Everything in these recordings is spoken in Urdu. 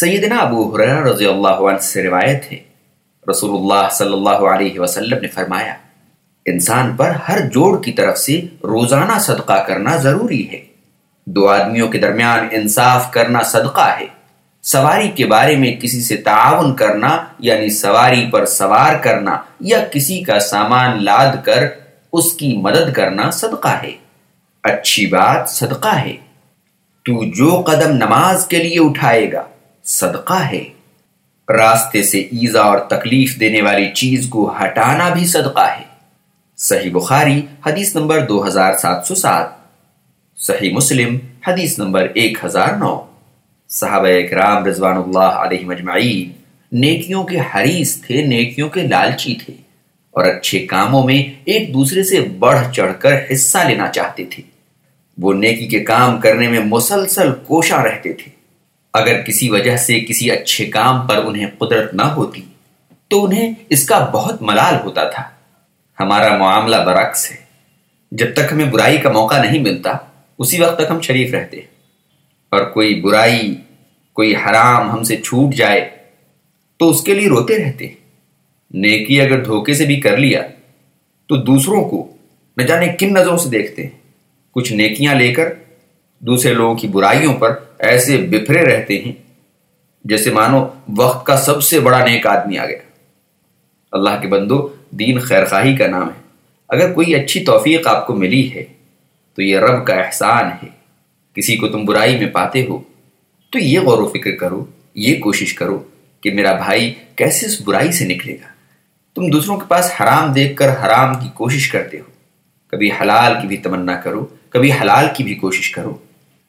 سیدنا ابو حریرہ رضی اللہ عنہ سے روایت ہے۔ رسول اللہ صلی اللہ علیہ وسلم نے فرمایا، انسان پر ہر جوڑ کی طرف سے روزانہ صدقہ کرنا ضروری ہے۔ دو آدمیوں کے درمیان انصاف کرنا صدقہ ہے۔ سواری کے بارے میں کسی سے تعاون کرنا یعنی سواری پر سوار کرنا یا کسی کا سامان لاد کر اس کی مدد کرنا صدقہ ہے۔ اچھی بات صدقہ ہے۔ تو جو قدم نماز کے لیے اٹھائے گا صدقہ ہے۔ راستے سے ایزا اور تکلیف دینے والی چیز کو ہٹانا بھی صدقہ ہے۔ صحیح بخاری حدیث نمبر دو ہزار سات سو سات۔ صحیح مسلم حدیث نمبر ایک ہزار نو۔ صحابہ اکرام رضوان اللہ علیہ مجمعین نیکیوں کے حریص تھے، نیکیوں کے لالچی تھے اور اچھے کاموں میں ایک دوسرے سے بڑھ چڑھ کر حصہ لینا چاہتے تھے۔ وہ نیکی کے کام کرنے میں مسلسل کوشاں رہتے تھے۔ اگر کسی وجہ سے کسی اچھے کام پر انہیں قدرت نہ ہوتی، تو انہیں اس کا بہت ملال ہوتا تھا۔ ہمارا معاملہ برعکس ہے۔ جب تک ہمیں برائی کا موقع نہیں ملتا، اسی وقت تک ہم شریف رہتے اور کوئی برائی، کوئی حرام ہم سے چھوٹ جائے، تو اس کے لیے روتے رہتے۔ نیکی اگر دھوکے سے بھی کر لیا، تو دوسروں کو نہ جانے کن نظروں سے دیکھتے۔ ہیں کچھ نیکیاں لے کر دوسرے لوگوں کی برائیوں پر ایسے بفرے رہتے ہیں جیسے مانو وقت کا سب سے بڑا نیک آدمی آ گیا۔ اللہ کے بندو، دین خیر خواہی کا نام ہے۔ اگر کوئی اچھی توفیق آپ کو ملی ہے، تو یہ رب کا احسان ہے۔ کسی کو تم برائی میں پاتے ہو، تو یہ غور و فکر کرو، یہ کوشش کرو کہ میرا بھائی کیسے اس برائی سے نکلے گا۔ تم دوسروں کے پاس حرام دیکھ کر حرام کی کوشش کرتے ہو۔ کبھی حلال کی بھی تمنا کرو، کبھی حلال کی بھی کوشش کرو۔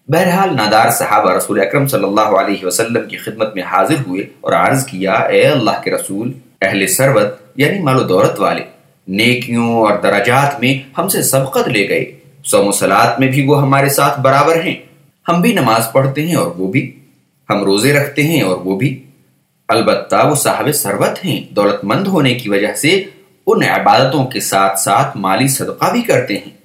بہرحال نادار صحابہ رسول اکرم صلی اللہ علیہ وسلم کی خدمت میں حاضر ہوئے اور عرض کیا، اے اللہ کے رسول، اہل سروت یعنی مال و دولت والے، نیکیوں اور درجات میں ہم سے سبقت لے گئے۔ سوم و سلاد میں بھی وہ ہمارے ساتھ برابر ہیں۔ ہم بھی نماز پڑھتے ہیں اور وہ بھی۔ ہم روزے رکھتے ہیں اور وہ بھی۔ البتہ وہ صاحب سروت ہیں۔ دولت مند ہونے کی وجہ سے ان عبادتوں کے ساتھ ساتھ مالی صدقہ بھی کرتے ہیں،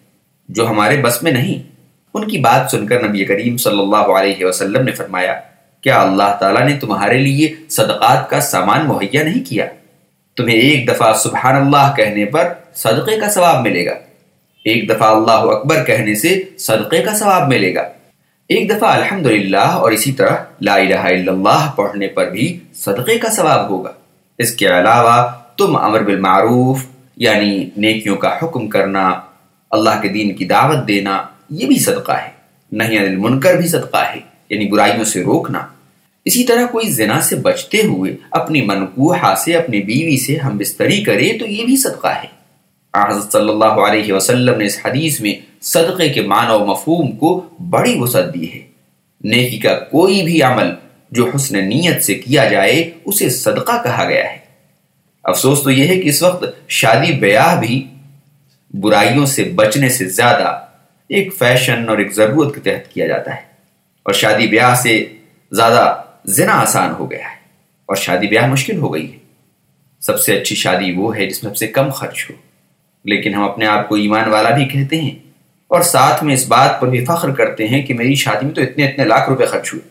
جو ہمارے بس میں نہیں۔ ان کی بات سن کر نبی کریم صلی اللہ علیہ وسلم نے فرمایا، کیا اللہ تعالیٰ نے تمہارے لیے صدقات کا سامان مہیا نہیں کیا؟ تمہیں ایک دفعہ سبحان اللہ کہنے پر صدقے کا ثواب ملے گا۔ ایک دفعہ اللہ اکبر کہنے سے صدقے کا ثواب ملے گا۔ ایک دفعہ الحمد اور اسی طرح لا الہ الا اللہ پڑھنے پر بھی صدقے کا ثواب ہوگا۔ اس کے علاوہ تم امر بالمعروف یعنی نیکیوں کا حکم کرنا، اللہ کے دین کی دعوت دینا یہ بھی صدقہ ہے۔ نہیں المنکر بھی صدقہ ہے۔ یعنی برائیوں سے روکنا۔ اسی طرح کوئی زنا سے بچتے ہوئے اپنی منقوحہ سے اپنی بیوی سے ہم بستری کرے تو یہ بھی صدقہ ہے۔ حضرت صلی اللہ علیہ وسلم نے اس حدیث میں صدقے کے معنی و مفہوم کو بڑی وسعت دی ہے۔ نیکی کا کوئی بھی عمل جو حسن نیت سے کیا جائے، اسے صدقہ کہا گیا ہے۔ افسوس تو یہ ہے کہ اس وقت شادی بیاہ بھی برائیوں سے بچنے سے زیادہ ایک فیشن اور ایک ضرورت کے تحت کیا جاتا ہے۔ اور شادی بیاہ سے زیادہ زنا آسان ہو گیا ہے اور شادی بیاہ مشکل ہو گئی ہے۔ سب سے اچھی شادی وہ ہے جس میں سب سے کم خرچ ہو۔ لیکن ہم اپنے آپ کو ایمان والا بھی کہتے ہیں اور ساتھ میں اس بات پر بھی فخر کرتے ہیں کہ میری شادی میں تو اتنے اتنے لاکھ روپے خرچ ہوئے۔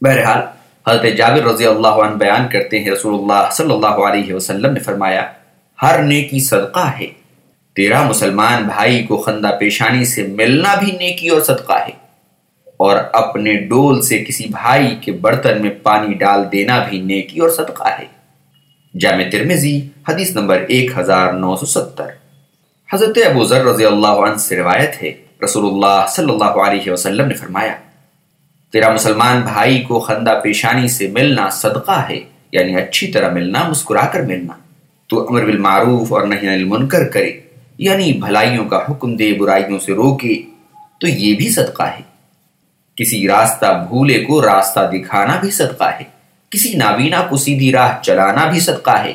بہرحال، حضرت جابر رضی اللہ عنہ بیان کرتے ہیں، رسول اللہ صلی اللہ علیہ وسلم نے فرمایا، ہر نیکی صدقہ ہے۔ تیرا مسلمان بھائی کو خندہ پیشانی سے ملنا بھی نیکی اور صدقہ ہے اور اپنے ڈول سے کسی بھائی کے برتن میں پانی ڈال دینا بھی نیکی اور صدقہ ہے۔ جامع ترمیزی حدیث نمبر ایک ہزار نو سو ستر۔ حضرت ابو ذر رضی اللہ عنہ سے روایت ہے رسول اللہ صلی اللہ علیہ وسلم نے فرمایا، تیرا مسلمان بھائی کو خندہ پیشانی سے ملنا صدقہ ہے یعنی اچھی طرح ملنا، مسکرا کر ملنا۔ تو امر بالمعروف اور نہیں المنکر کرے۔ یعنی بھلائیوں کا حکم دے، برائیوں سے روکے، تو یہ بھی صدقہ ہے۔ کسی راستہ بھولے کو راستہ دکھانا بھی صدقہ ہے۔ کسی نابینا کو سیدھی راہ چلانا بھی صدقہ ہے۔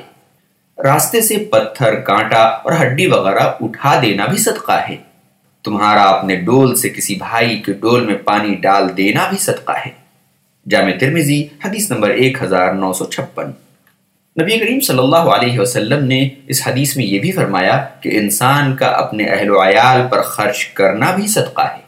راستے سے پتھر، کانٹا اور ہڈی وغیرہ اٹھا دینا بھی صدقہ ہے۔ تمہارا اپنے ڈول سے کسی بھائی کے ڈول میں پانی ڈال دینا بھی صدقہ ہے۔ جامع ترمیزی حدیث نمبر ایک ہزار نو سو چھپن۔ نبی کریم صلی اللہ علیہ وسلم نے اس حدیث میں یہ بھی فرمایا کہ انسان کا اپنے اہل و عیال پر خرچ کرنا بھی صدقہ ہے۔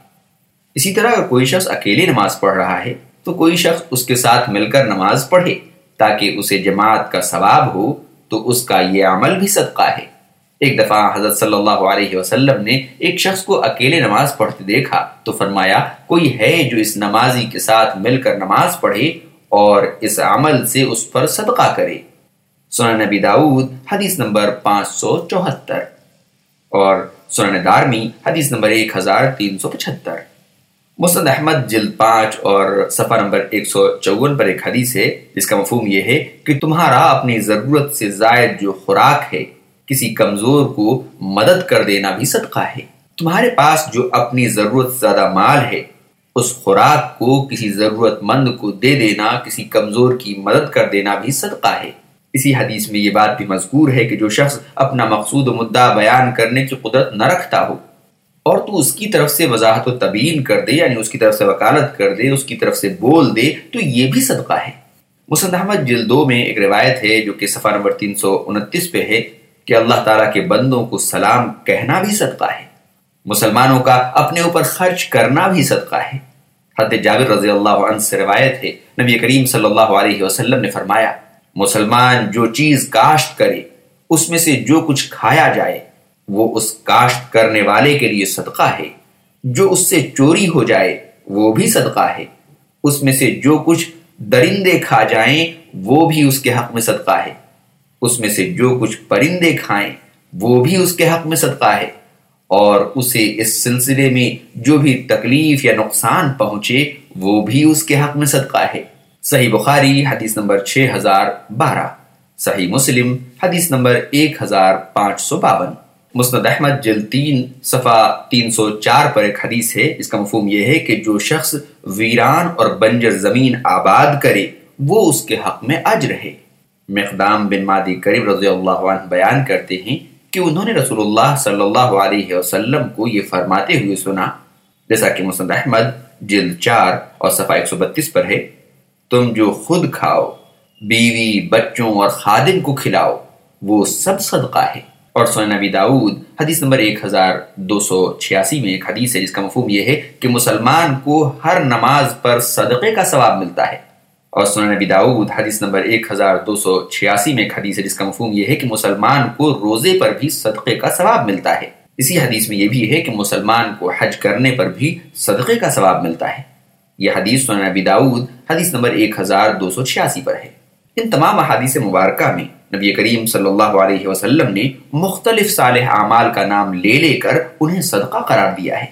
اسی طرح اگر کوئی شخص اکیلے نماز پڑھ رہا ہے تو کوئی شخص اس کے ساتھ مل کر نماز پڑھے تاکہ اسے جماعت کا ثواب ہو تو اس کا یہ عمل بھی صدقہ ہے۔ ایک دفعہ حضرت صلی اللہ علیہ وسلم نے ایک شخص کو اکیلے نماز پڑھتے دیکھا تو فرمایا، کوئی ہے جو اس نمازی کے ساتھ مل کر نماز پڑھے اور اس عمل سے اس پر صدقہ کرے؟ سنن نبی داود، حدیث نمبر پانچ سو چوہتر اور سنن دارمی، حدیث نمبر ایک ہزار تین سو پچہتر۔ مسند احمد، جلد پانچ اور صفحہ نمبر ایک سو چون پر ایک حدیث ہے، جس کا مفہوم یہ ہے کہ تمہارا اپنی ضرورت سے زائد جو خوراک ہے، کسی کمزور کو مدد کر دینا بھی صدقہ ہے۔ تمہارے پاس جو اپنی ضرورت سے زیادہ مال ہے، اس خوراک کو کسی ضرورت مند کو دے دینا، کسی کمزور کی مدد کر دینا بھی صدقہ ہے۔ اسی حدیث میں یہ بات بھی مذکور ہے کہ جو شخص اپنا مقصود و مدعا بیان کرنے کی قدرت نہ رکھتا ہو، اور تو اس کی طرف سے وضاحت و تبین کر دے یعنی اس کی طرف سے وکالت کر دے، اس کی طرف سے بول دے، تو یہ بھی صدقہ ہے۔ مسند احمد جلدو میں ایک روایت ہے جو کہ صفحہ نمبر تین سو انتیس پہ ہے کہ اللہ تعالیٰ کے بندوں کو سلام کہنا بھی صدقہ ہے۔ مسلمانوں کا اپنے اوپر خرچ کرنا بھی صدقہ ہے۔ حضرت جابر رضی اللہ عنہ سے روایت ہے، نبی کریم صلی اللہ علیہ وسلم نے فرمایا مسلمان جو چیز کاشت کرے، اس میں سے جو کچھ کھایا جائے، وہ اس کاشت کرنے والے کے لیے صدقہ ہے۔ جو اس سے چوری ہو جائے، وہ بھی صدقہ ہے۔ اس میں سے جو کچھ درندے کھا جائیں، وہ بھی اس کے حق میں صدقہ ہے۔ اس میں سے جو کچھ پرندے کھائیں، وہ بھی اس کے حق میں صدقہ ہے۔ اور اسے اس سلسلے میں جو بھی تکلیف یا نقصان پہنچے، وہ بھی اس کے حق میں صدقہ ہے۔ صحیح بخاری حدیث نمبر چھ ہزار بارہ، صحیح مسلم حدیث نمبر ایک ہزار پانچ سو باون۔ مسند احمد جل تین، صفحہ تین سو چار پر ایک حدیث ہے۔ اس کا مفہوم یہ ہے کہ جو شخص ویران اور بنجر زمین آباد کرے، وہ اس کے حق میں اج رہے مقدام بن مادی کریم رضی اللہ عنہ بیان کرتے ہیں کہ انہوں نے رسول اللہ صلی اللہ علیہ وسلم کو یہ فرماتے ہوئے سنا، جیسا کہ مسند احمد جلد چار اور صفحہ ایک سو بتیس پر ہے۔ تم جو خود کھاؤ، بیوی، بچوں اور خادم کو کھلاؤ، وہ سب صدقہ ہے۔ اور سوئن نبی داود حدیث نمبر ایک ہزار دو سو چھیاسی میں ایک حدیث ہے جس کا مفہوم یہ ہے کہ مسلمان کو ہر نماز پر صدقے کا ثواب ملتا ہے۔ اور سوئن نبی داود حدیث نمبر ایک ہزار دو سو چھیاسی میں ایک حدیث ہے جس کا مفہوم یہ ہے کہ مسلمان کو روزے پر بھی صدقے کا ثواب ملتا ہے۔ اسی حدیث میں یہ بھی ہے کہ مسلمان کو حج کرنے پر بھی صدقے کا ثواب ملتا ہے۔ یہ حدیث سنن ابی داود، حدیث نمبر ایک ہزار دو سو چھیاسی پر ہے۔ ان تمام احادیث مبارکہ میں نبی کریم صلی اللہ علیہ وسلم نے مختلف صالح اعمال کا نام لے لے کر انہیں صدقہ قرار دیا ہے۔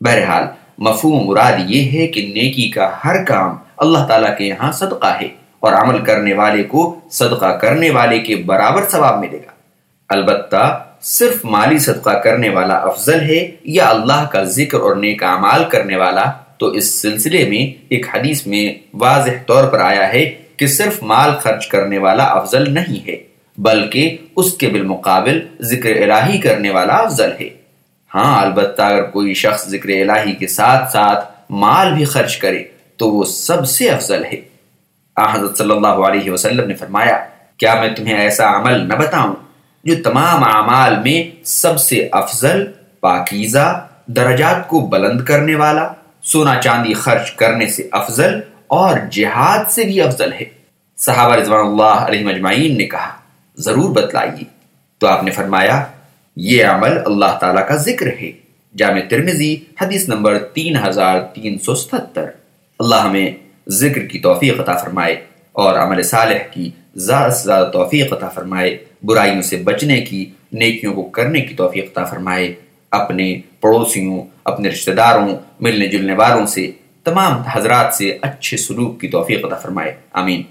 بہرحال، مفہوم مراد یہ ہے کہ نیکی کا ہر کام اللہ تعالیٰ کے یہاں صدقہ ہے اور عمل کرنے والے کو صدقہ کرنے والے کے برابر ثواب ملے گا۔ البتہ، صرف مالی صدقہ کرنے والا افضل ہے یا اللہ کا ذکر اور نیک اعمال کرنے والا تو اس سلسلے میں ایک حدیث میں واضح طور پر آیا ہے کہ صرف مال خرچ کرنے والا افضل نہیں ہے، بلکہ اس کے بالمقابل ذکر الہی کرنے والا افضل ہے۔ ہاں البتہ اگر کوئی شخص ذکر الہی کے ساتھ ساتھ مال بھی خرچ کرے تو وہ سب سے افضل ہے۔ حضرت صلی اللہ علیہ وسلم نے فرمایا، کیا میں تمہیں ایسا عمل نہ بتاؤں جو تمام اعمال میں سب سے افضل، پاکیزہ، درجات کو بلند کرنے والا سونا چاندی خرچ کرنے سے افضل اور جہاد سے بھی افضل ہے۔ صحابہ رضوان اللہ علیہ مجمعین نے کہا، ضرور بتلائیے۔ تو آپ نے فرمایا، یہ عمل اللہ تعالیٰ کا ذکر ہے۔ جامع ترمزی حدیث نمبر تین ہزار تین سو ستر اللہ ہمیں ذکر کی توفیق عطا فرمائے اور عمل صالح کی زیادہ سے زیادہ توفیق عطا فرمائے۔ برائیوں سے بچنے کی، نیکیوں کو کرنے کی توفیق عطا فرمائے۔ اپنے پڑوسیوں، اپنے رشتہ داروں، ملنے جلنے والوں سے، تمام حضرات سے اچھے سلوک کی توفیق عطا فرمائے۔ آمین۔